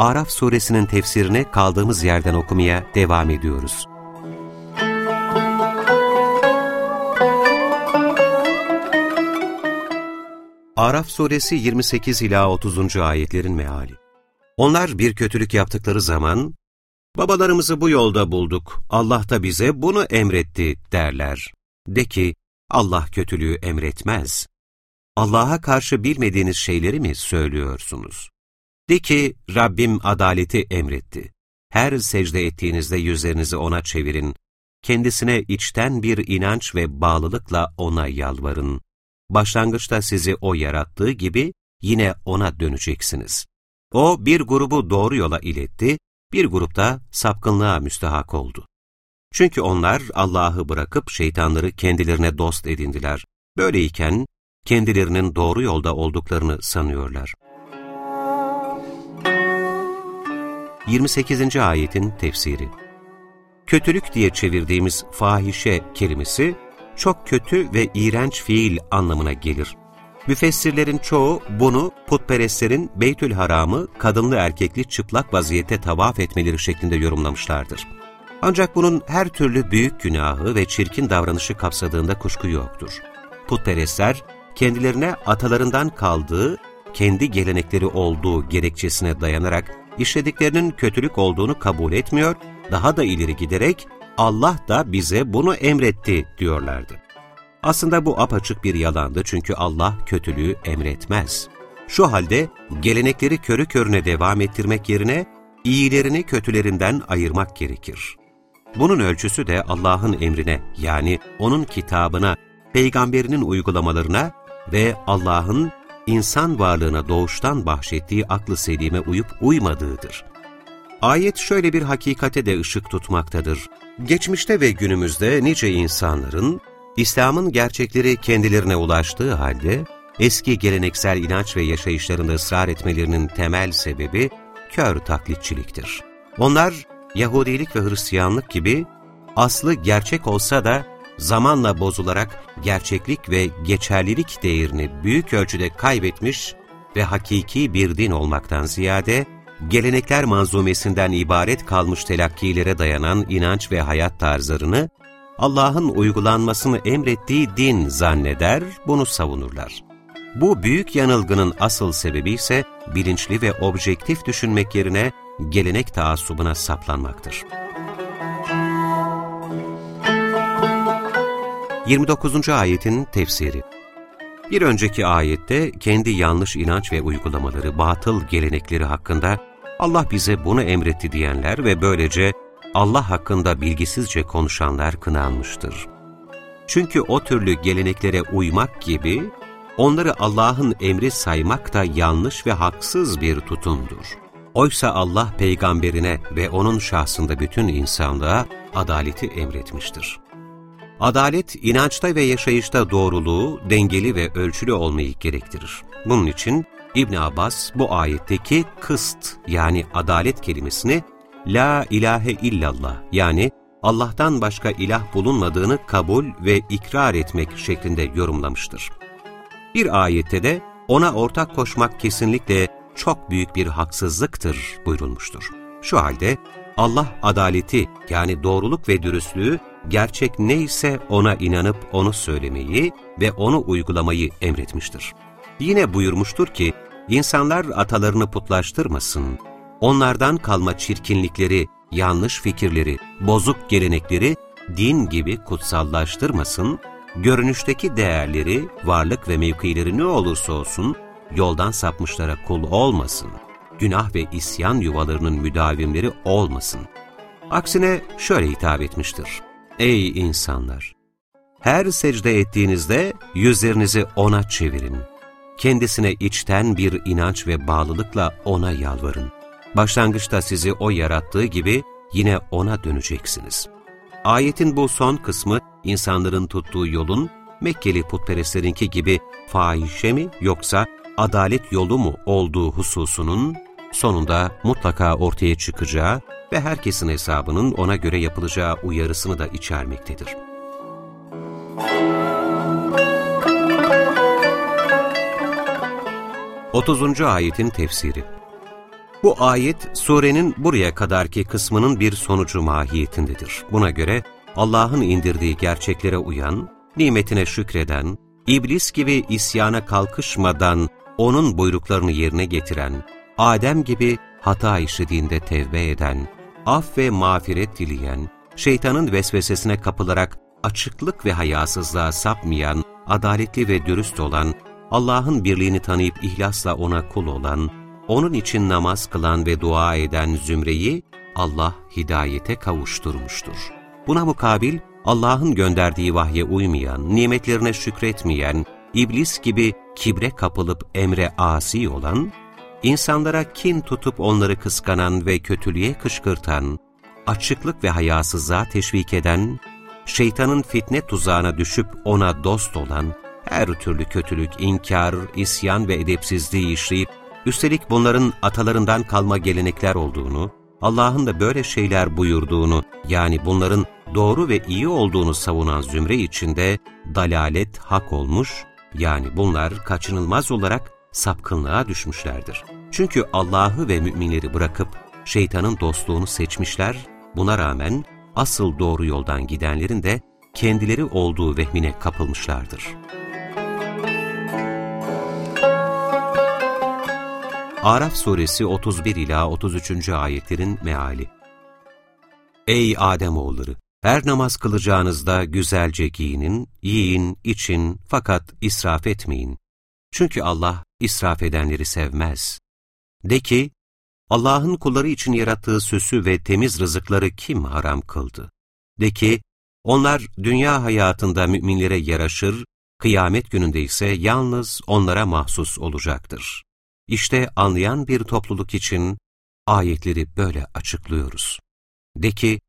Araf suresinin tefsirini kaldığımız yerden okumaya devam ediyoruz. Araf suresi 28 ila 30. ayetlerin meali. Onlar bir kötülük yaptıkları zaman babalarımızı bu yolda bulduk. Allah da bize bunu emretti derler. De ki Allah kötülüğü emretmez. Allah'a karşı bilmediğiniz şeyleri mi söylüyorsunuz? De ki, Rabbim adaleti emretti. Her secde ettiğinizde yüzlerinizi O'na çevirin. Kendisine içten bir inanç ve bağlılıkla O'na yalvarın. Başlangıçta sizi O yarattığı gibi yine O'na döneceksiniz. O bir grubu doğru yola iletti, bir grupta sapkınlığa müstahak oldu. Çünkü onlar Allah'ı bırakıp şeytanları kendilerine dost edindiler. Böyleyken kendilerinin doğru yolda olduklarını sanıyorlar. 28. ayetin tefsiri Kötülük diye çevirdiğimiz fahişe kelimesi, çok kötü ve iğrenç fiil anlamına gelir. Müfessirlerin çoğu bunu putperestlerin Beytül Haram'ı kadınlı erkekli çıplak vaziyette tavaf etmeleri şeklinde yorumlamışlardır. Ancak bunun her türlü büyük günahı ve çirkin davranışı kapsadığında kuşku yoktur. Putperestler, kendilerine atalarından kaldığı, kendi gelenekleri olduğu gerekçesine dayanarak işlediklerinin kötülük olduğunu kabul etmiyor, daha da ileri giderek Allah da bize bunu emretti diyorlardı. Aslında bu apaçık bir yalandı çünkü Allah kötülüğü emretmez. Şu halde gelenekleri körü körüne devam ettirmek yerine iyilerini kötülerinden ayırmak gerekir. Bunun ölçüsü de Allah'ın emrine yani O'nun kitabına, peygamberinin uygulamalarına ve Allah'ın insan varlığına doğuştan bahşettiği aklı selime uyup uymadığıdır. Ayet şöyle bir hakikate de ışık tutmaktadır. Geçmişte ve günümüzde nice insanların, İslam'ın gerçekleri kendilerine ulaştığı halde, eski geleneksel inanç ve yaşayışlarında ısrar etmelerinin temel sebebi kör taklitçiliktir. Onlar, Yahudilik ve Hristiyanlık gibi, aslı gerçek olsa da zamanla bozularak gerçeklik ve geçerlilik değerini büyük ölçüde kaybetmiş ve hakiki bir din olmaktan ziyade, gelenekler manzumesinden ibaret kalmış telakkilere dayanan inanç ve hayat tarzlarını, Allah'ın uygulanmasını emrettiği din zanneder, bunu savunurlar. Bu büyük yanılgının asıl sebebi ise bilinçli ve objektif düşünmek yerine gelenek taassubuna saplanmaktır. 29. ayetin tefsiri Bir önceki ayette kendi yanlış inanç ve uygulamaları, batıl gelenekleri hakkında Allah bize bunu emretti diyenler ve böylece Allah hakkında bilgisizce konuşanlar kınanmıştır. Çünkü o türlü geleneklere uymak gibi, onları Allah'ın emri saymak da yanlış ve haksız bir tutumdur. Oysa Allah peygamberine ve onun şahsında bütün insanlığa adaleti emretmiştir. Adalet, inançta ve yaşayışta doğruluğu, dengeli ve ölçülü olmayı gerektirir. Bunun için İbn Abbas bu ayetteki kıst yani adalet kelimesini La ilahe illallah yani Allah'tan başka ilah bulunmadığını kabul ve ikrar etmek şeklinde yorumlamıştır. Bir ayette de ona ortak koşmak kesinlikle çok büyük bir haksızlıktır buyurulmuştur. Şu halde Allah adaleti yani doğruluk ve dürüstlüğü gerçek neyse ona inanıp onu söylemeyi ve onu uygulamayı emretmiştir. Yine buyurmuştur ki, insanlar atalarını putlaştırmasın, onlardan kalma çirkinlikleri, yanlış fikirleri, bozuk gelenekleri din gibi kutsallaştırmasın, görünüşteki değerleri, varlık ve mevkileri ne olursa olsun, yoldan sapmışlara kul olmasın, günah ve isyan yuvalarının müdavimleri olmasın. Aksine şöyle hitap etmiştir. Ey insanlar! Her secde ettiğinizde yüzlerinizi O'na çevirin. Kendisine içten bir inanç ve bağlılıkla O'na yalvarın. Başlangıçta sizi O yarattığı gibi yine O'na döneceksiniz. Ayetin bu son kısmı insanların tuttuğu yolun Mekkeli putperestlerinki gibi fahişe mi yoksa adalet yolu mu olduğu hususunun sonunda mutlaka ortaya çıkacağı ve herkesin hesabının ona göre yapılacağı uyarısını da içermektedir. 30. ayetin tefsiri Bu ayet, surenin buraya kadarki kısmının bir sonucu mahiyetindedir. Buna göre Allah'ın indirdiği gerçeklere uyan, nimetine şükreden, iblis gibi isyana kalkışmadan onun buyruklarını yerine getiren, Adem gibi hata işlediğinde tevbe eden, af ve mağfiret dileyen, şeytanın vesvesesine kapılarak açıklık ve hayasızlığa sapmayan, adaletli ve dürüst olan, Allah'ın birliğini tanıyıp ihlasla O'na kul olan, O'nun için namaz kılan ve dua eden zümreyi Allah hidayete kavuşturmuştur. Buna mukabil, Allah'ın gönderdiği vahye uymayan, nimetlerine şükretmeyen, iblis gibi kibre kapılıp emre asi olan, insanlara kin tutup onları kıskanan ve kötülüğe kışkırtan, açıklık ve hayasızlığa teşvik eden, şeytanın fitne tuzağına düşüp ona dost olan, her türlü kötülük, inkar, isyan ve edepsizliği işleyip, üstelik bunların atalarından kalma gelenekler olduğunu, Allah'ın da böyle şeyler buyurduğunu, yani bunların doğru ve iyi olduğunu savunan zümre içinde dalalet hak olmuş, yani bunlar kaçınılmaz olarak sapkınlığa düşmüşlerdir. Çünkü Allah'ı ve müminleri bırakıp şeytanın dostluğunu seçmişler, buna rağmen asıl doğru yoldan gidenlerin de kendileri olduğu vehmine kapılmışlardır. Araf suresi 31 ila 33. ayetlerin meali. Ey Adem oğulları, her namaz kılacağınızda güzelce giyinin, yiyin, için fakat israf etmeyin. Çünkü Allah israf edenleri sevmez. De ki, Allah'ın kulları için yarattığı süsü ve temiz rızıkları kim haram kıldı? De ki, onlar dünya hayatında müminlere yaraşır, kıyamet gününde ise yalnız onlara mahsus olacaktır. İşte anlayan bir topluluk için ayetleri böyle açıklıyoruz. De ki,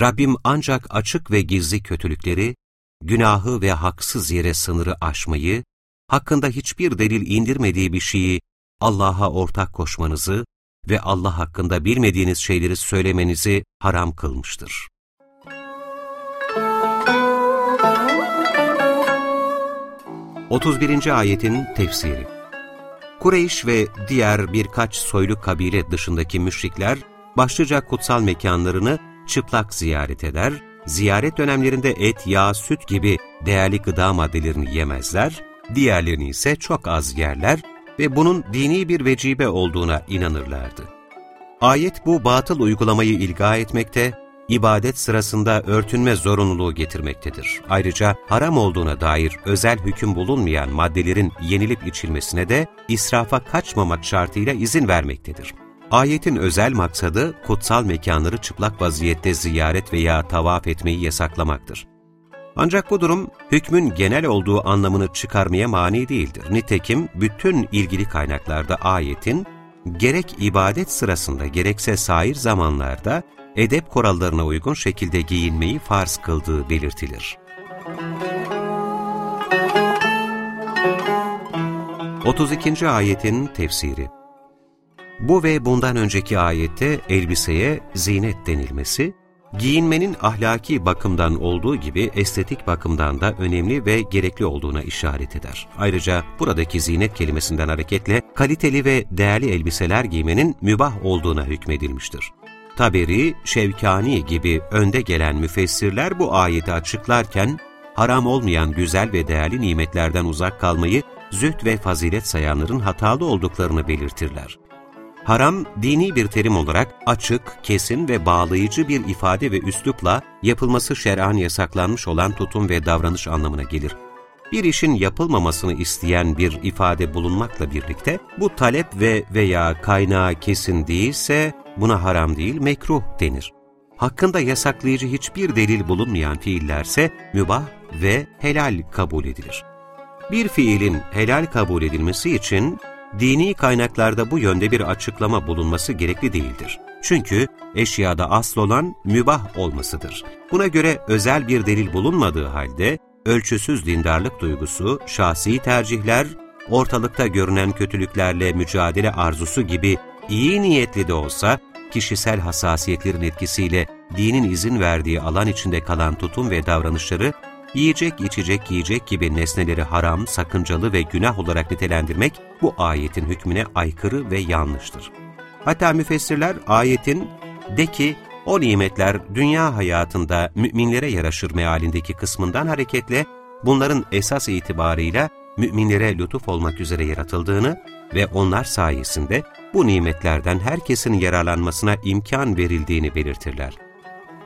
Rabbim ancak açık ve gizli kötülükleri, günahı ve haksız yere sınırı aşmayı, hakkında hiçbir delil indirmediği bir şeyi Allah'a ortak koşmanızı ve Allah hakkında bilmediğiniz şeyleri söylemenizi haram kılmıştır. Otuz birinci ayetin tefsiri Kureyş ve diğer birkaç soylu kabile dışındaki müşrikler, başlıca kutsal mekanlarını çıplak ziyaret eder, ziyaret dönemlerinde et, yağ, süt gibi değerli gıda maddelerini yemezler, diğerlerini ise çok az yerler ve bunun dini bir vecibe olduğuna inanırlardı. Ayet bu batıl uygulamayı ilga etmekte, ibadet sırasında örtünme zorunluluğu getirmektedir. Ayrıca haram olduğuna dair özel hüküm bulunmayan maddelerin yenilip içilmesine de israfa kaçmamak şartıyla izin vermektedir. Ayetin özel maksadı kutsal mekanları çıplak vaziyette ziyaret veya tavaf etmeyi yasaklamaktır. Ancak bu durum hükmün genel olduğu anlamını çıkarmaya mani değildir. Nitekim bütün ilgili kaynaklarda ayetin gerek ibadet sırasında gerekse sair zamanlarda edep kurallarına uygun şekilde giyinmeyi farz kıldığı belirtilir. 32. ayetin tefsiri Bu ve bundan önceki ayette elbiseye zinet denilmesi, giyinmenin ahlaki bakımdan olduğu gibi estetik bakımdan da önemli ve gerekli olduğuna işaret eder. Ayrıca buradaki zinet kelimesinden hareketle kaliteli ve değerli elbiseler giymenin mübah olduğuna hükmedilmiştir. Taberi, Şevkani gibi önde gelen müfessirler bu ayeti açıklarken, haram olmayan güzel ve değerli nimetlerden uzak kalmayı zühd ve fazilet sayanların hatalı olduklarını belirtirler. Haram, dini bir terim olarak açık, kesin ve bağlayıcı bir ifade ve üslupla yapılması şer'an yasaklanmış olan tutum ve davranış anlamına gelir. Bir işin yapılmamasını isteyen bir ifade bulunmakla birlikte, bu talep ve veya kaynağı kesin değilse buna haram değil mekruh denir. Hakkında yasaklayıcı hiçbir delil bulunmayan fiillerse mübah ve helal kabul edilir. Bir fiilin helal kabul edilmesi için dini kaynaklarda bu yönde bir açıklama bulunması gerekli değildir. Çünkü eşyada asıl olan mübah olmasıdır. Buna göre özel bir delil bulunmadığı halde ölçüsüz dindarlık duygusu, şahsi tercihler, ortalıkta görünen kötülüklerle mücadele arzusu gibi iyi niyetli de olsa kişisel hassasiyetlerin etkisiyle dinin izin verdiği alan içinde kalan tutum ve davranışları yiyecek, içecek, giyecek gibi nesneleri haram, sakıncalı ve günah olarak nitelendirmek bu ayetin hükmüne aykırı ve yanlıştır. Hatta müfessirler ayetin de ki o nimetler dünya hayatında müminlere yaraşır mealindeki kısmından hareketle bunların esas itibarıyla müminlere lütuf olmak üzere yaratıldığını ve onlar sayesinde bu nimetlerden herkesin yararlanmasına imkan verildiğini belirtirler.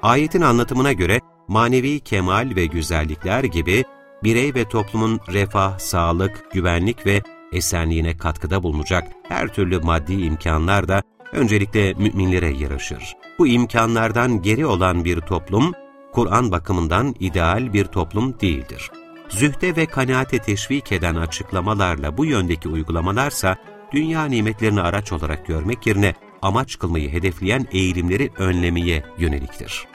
Ayetin anlatımına göre manevi kemal ve güzellikler gibi birey ve toplumun refah, sağlık, güvenlik ve esenliğine katkıda bulunacak her türlü maddi imkanlar da öncelikle müminlere yaraşır. Bu imkanlardan geri olan bir toplum, Kur'an bakımından ideal bir toplum değildir. Zühde ve kanaate teşvik eden açıklamalarla bu yöndeki uygulamalarsa, dünya nimetlerini araç olarak görmek yerine amaç kılmayı hedefleyen eğilimleri önlemeye yöneliktir.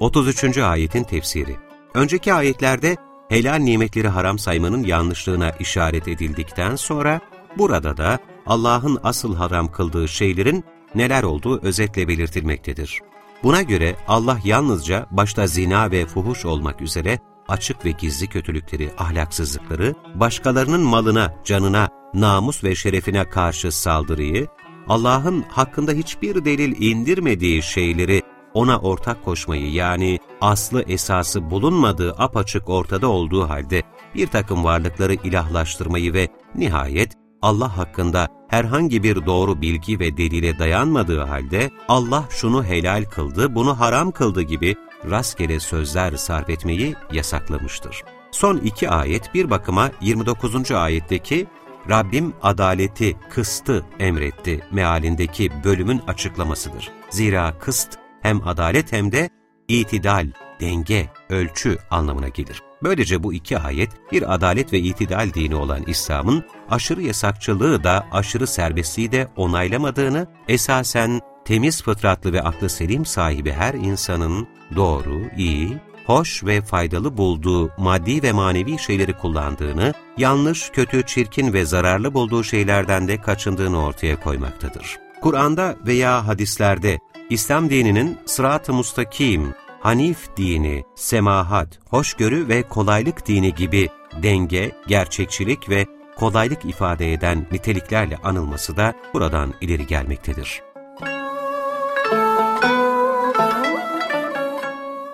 33. Ayetin Tefsiri Önceki ayetlerde helal nimetleri haram saymanın yanlışlığına işaret edildikten sonra, burada da Allah'ın asıl haram kıldığı şeylerin neler olduğu özetle belirtilmektedir. Buna göre Allah yalnızca başta zina ve fuhuş olmak üzere açık ve gizli kötülükleri, ahlaksızlıkları, başkalarının malına, canına, namus ve şerefine karşı saldırıyı, Allah'ın hakkında hiçbir delil indirmediği şeyleri ona ortak koşmayı yani aslı esası bulunmadığı apaçık ortada olduğu halde bir takım varlıkları ilahlaştırmayı ve nihayet Allah hakkında herhangi bir doğru bilgi ve delile dayanmadığı halde Allah şunu helal kıldı, bunu haram kıldı gibi rastgele sözler sarf etmeyi yasaklamıştır. Son iki ayet bir bakıma 29. ayetteki Rabbim adaleti, kıstı emretti mealindeki bölümün açıklamasıdır. Zira kıst hem adalet hem de itidal, denge, ölçü anlamına gelir. Böylece bu iki ayet bir adalet ve itidal dini olan İslam'ın aşırı yasakçılığı da aşırı serbestliği de onaylamadığını, esasen temiz fıtratlı ve aklı selim sahibi her insanın doğru, iyi, hoş ve faydalı bulduğu maddi ve manevi şeyleri kullandığını, yanlış, kötü, çirkin ve zararlı bulduğu şeylerden de kaçındığını ortaya koymaktadır. Kur'an'da veya hadislerde İslam dininin sırat-ı mustakim, Hanif dini, semahat, hoşgörü ve kolaylık dini gibi denge, gerçekçilik ve kolaylık ifade eden niteliklerle anılması da buradan ileri gelmektedir.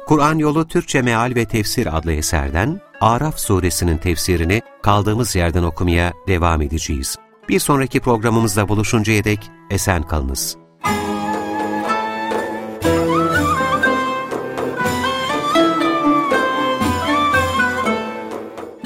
Kur'an Yolu Türkçe Meal ve Tefsir adlı eserden Araf suresinin tefsirini kaldığımız yerden okumaya devam edeceğiz. Bir sonraki programımızda buluşuncaya dek esen kalınız.